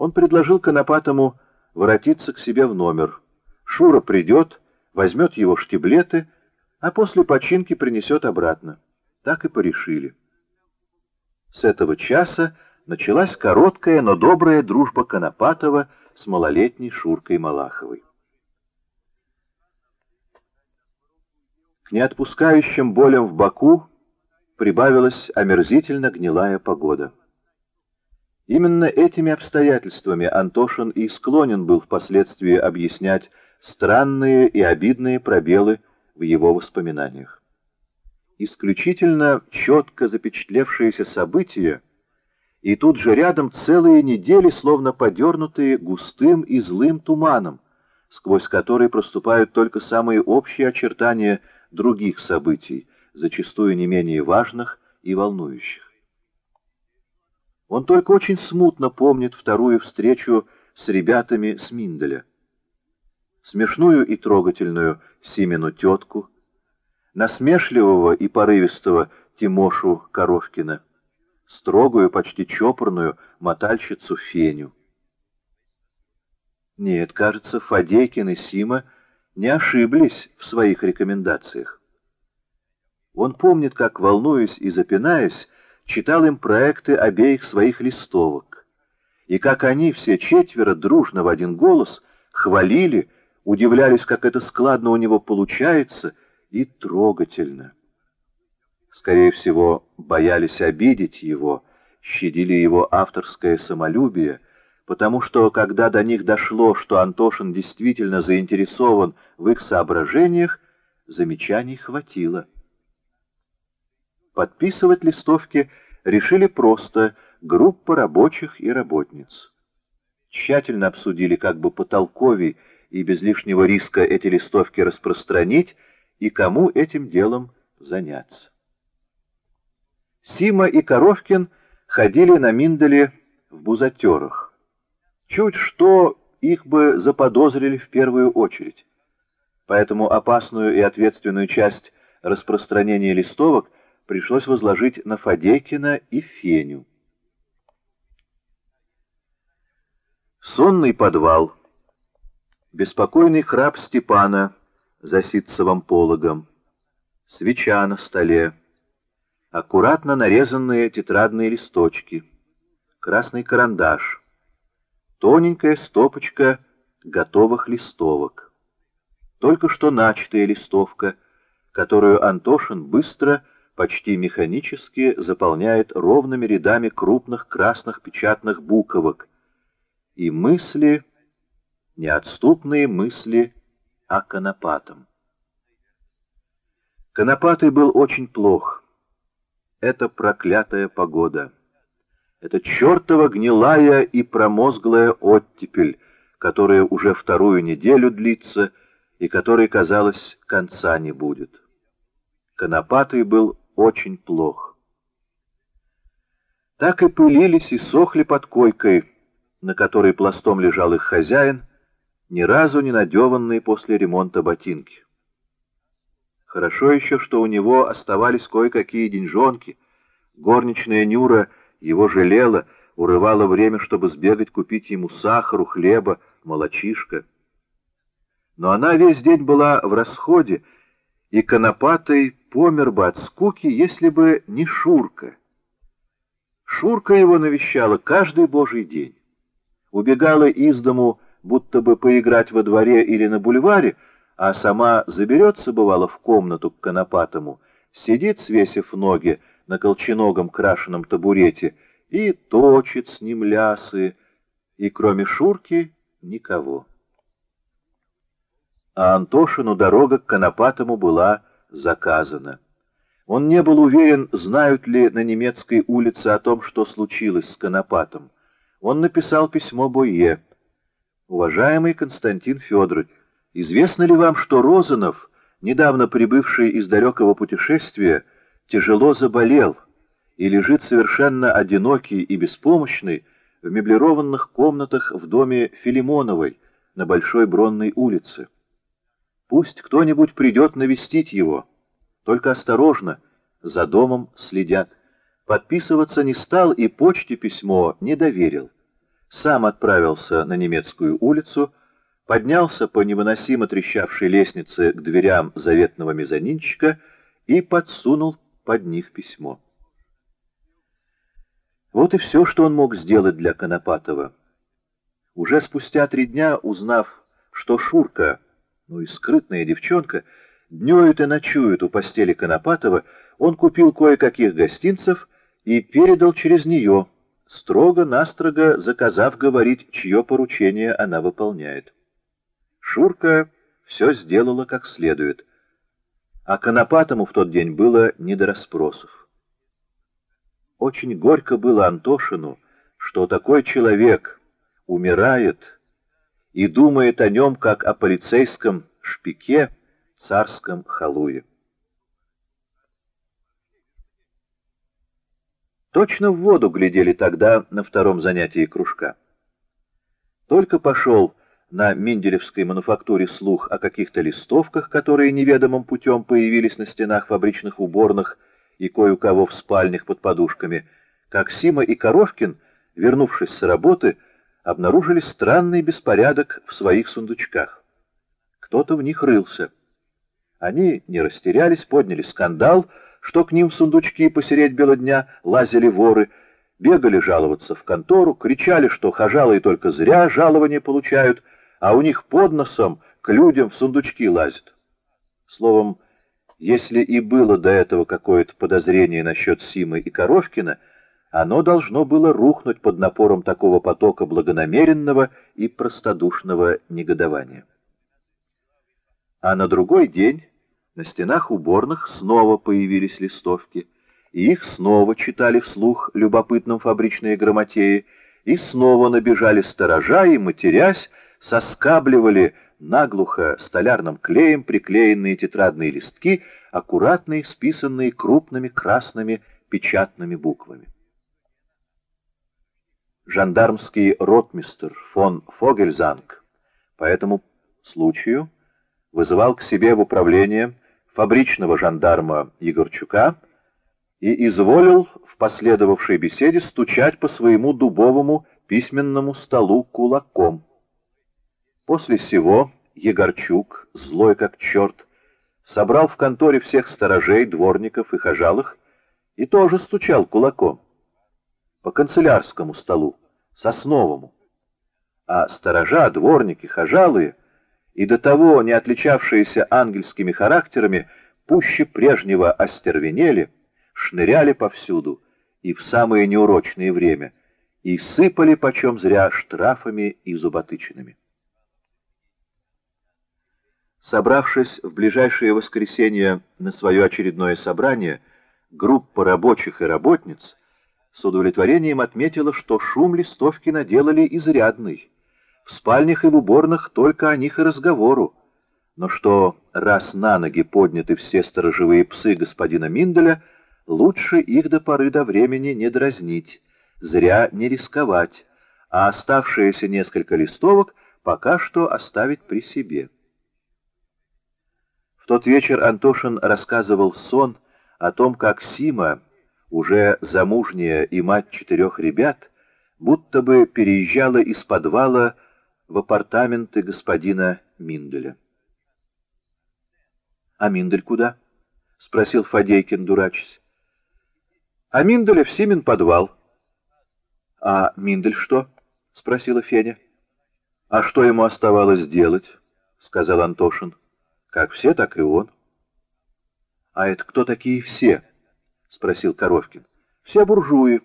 Он предложил Конопатому воротиться к себе в номер. Шура придет, возьмет его штиблеты, а после починки принесет обратно. Так и порешили. С этого часа началась короткая, но добрая дружба Конопатова с малолетней Шуркой Малаховой. К неотпускающим болям в боку прибавилась омерзительно гнилая погода. Именно этими обстоятельствами Антошин и склонен был впоследствии объяснять странные и обидные пробелы в его воспоминаниях. Исключительно четко запечатлевшиеся события, и тут же рядом целые недели, словно подернутые густым и злым туманом, сквозь который проступают только самые общие очертания других событий, зачастую не менее важных и волнующих. Он только очень смутно помнит вторую встречу с ребятами с Минделя. Смешную и трогательную Симину тетку, насмешливого и порывистого Тимошу Коровкина, строгую, почти чопорную мотальщицу Феню. Нет, кажется, Фадейкин и Сима не ошиблись в своих рекомендациях. Он помнит, как, волнуясь и запинаясь, читал им проекты обеих своих листовок, и как они все четверо дружно в один голос хвалили, удивлялись, как это складно у него получается и трогательно. Скорее всего, боялись обидеть его, щадили его авторское самолюбие, потому что, когда до них дошло, что Антошин действительно заинтересован в их соображениях, замечаний хватило. Подписывать листовки решили просто группа рабочих и работниц. Тщательно обсудили как бы потолковей и без лишнего риска эти листовки распространить и кому этим делом заняться. Сима и Коровкин ходили на Миндале в бузатерах. Чуть что их бы заподозрили в первую очередь. Поэтому опасную и ответственную часть распространения листовок – пришлось возложить на Фадейкина и Феню. Сонный подвал. Беспокойный храп Степана за ситцевым пологом. Свеча на столе. Аккуратно нарезанные тетрадные листочки. Красный карандаш. Тоненькая стопочка готовых листовок. Только что начатая листовка, которую Антошин быстро почти механически заполняет ровными рядами крупных красных печатных буковок. И мысли, неотступные мысли о Конопатом. Конопатый был очень плох. Это проклятая погода. Это чертова гнилая и промозглая оттепель, которая уже вторую неделю длится и которой, казалось, конца не будет. Конопатый был очень плох. Так и пылились и сохли под койкой, на которой пластом лежал их хозяин, ни разу не надеванные после ремонта ботинки. Хорошо еще, что у него оставались кое-какие деньжонки. Горничная Нюра его жалела, урывала время, чтобы сбегать купить ему сахару, хлеба, молочишка. Но она весь день была в расходе, и Конопатый помер бы от скуки, если бы не Шурка. Шурка его навещала каждый божий день. Убегала из дому, будто бы поиграть во дворе или на бульваре, а сама заберется, бывало, в комнату к Конопатому, сидит, свесив ноги на колченогом крашеном табурете, и точит с ним лясы, и кроме Шурки никого а Антошину дорога к Конопатому была заказана. Он не был уверен, знают ли на немецкой улице о том, что случилось с Конопатом. Он написал письмо Бойе. «Уважаемый Константин Федорович, известно ли вам, что Розанов, недавно прибывший из далекого путешествия, тяжело заболел и лежит совершенно одинокий и беспомощный в меблированных комнатах в доме Филимоновой на Большой Бронной улице?» Пусть кто-нибудь придет навестить его. Только осторожно, за домом следят. Подписываться не стал и почте письмо не доверил. сам отправился на немецкую улицу, поднялся по невыносимо трещавшей лестнице к дверям заветного мезонинчика и подсунул под них письмо. Вот и все, что он мог сделать для Конопатова. Уже спустя три дня, узнав, что Шурка, ну и скрытная девчонка, днюет и ночует у постели Конопатова, он купил кое-каких гостинцев и передал через нее, строго-настрого заказав говорить, чье поручение она выполняет. Шурка все сделала как следует, а Конопатому в тот день было не до расспросов. Очень горько было Антошину, что такой человек умирает и думает о нем, как о полицейском шпике, царском халуе. Точно в воду глядели тогда на втором занятии кружка. Только пошел на Менделевской мануфактуре слух о каких-то листовках, которые неведомым путем появились на стенах фабричных уборных и кое у кого в спальнях под подушками, как Сима и Коровкин, вернувшись с работы, обнаружили странный беспорядок в своих сундучках. Кто-то в них рылся. Они не растерялись, подняли скандал, что к ним в сундучки посереть бела дня лазили воры, бегали жаловаться в контору, кричали, что хожалые только зря жалования получают, а у них под носом к людям в сундучки лазят. Словом, если и было до этого какое-то подозрение насчет Симы и Коровкина, оно должно было рухнуть под напором такого потока благонамеренного и простодушного негодования. А на другой день на стенах уборных снова появились листовки, и их снова читали вслух любопытным фабричные грамотеи, и снова набежали сторожа и, матерясь, соскабливали наглухо столярным клеем приклеенные тетрадные листки, аккуратно списанные крупными красными печатными буквами. Жандармский ротмистер фон Фогельзанг по этому случаю вызывал к себе в управление фабричного жандарма Егорчука и изволил в последовавшей беседе стучать по своему дубовому письменному столу кулаком. После сего Егорчук, злой как черт, собрал в конторе всех сторожей, дворников и хожалых и тоже стучал кулаком по канцелярскому столу, сосновому. А сторожа, дворники, хожалые и до того не отличавшиеся ангельскими характерами, пуще прежнего остервенели, шныряли повсюду и в самое неурочное время, и сыпали почем зря штрафами и зуботычинами. Собравшись в ближайшее воскресенье на свое очередное собрание, группа рабочих и работниц с удовлетворением отметила, что шум листовки наделали изрядный. В спальнях и в уборных только о них и разговору. Но что, раз на ноги подняты все сторожевые псы господина Минделя, лучше их до поры до времени не дразнить, зря не рисковать, а оставшиеся несколько листовок пока что оставить при себе. В тот вечер Антошин рассказывал сон о том, как Сима, уже замужняя и мать четырех ребят, будто бы переезжала из подвала в апартаменты господина Минделя. «А Миндель куда?» — спросил Фадейкин, дурачись. «А Минделя в Симин подвал». «А Миндель что?» — спросила Феня. «А что ему оставалось делать?» — сказал Антошин. «Как все, так и он». «А это кто такие все?» — спросил Коровкин. «Все буржуи».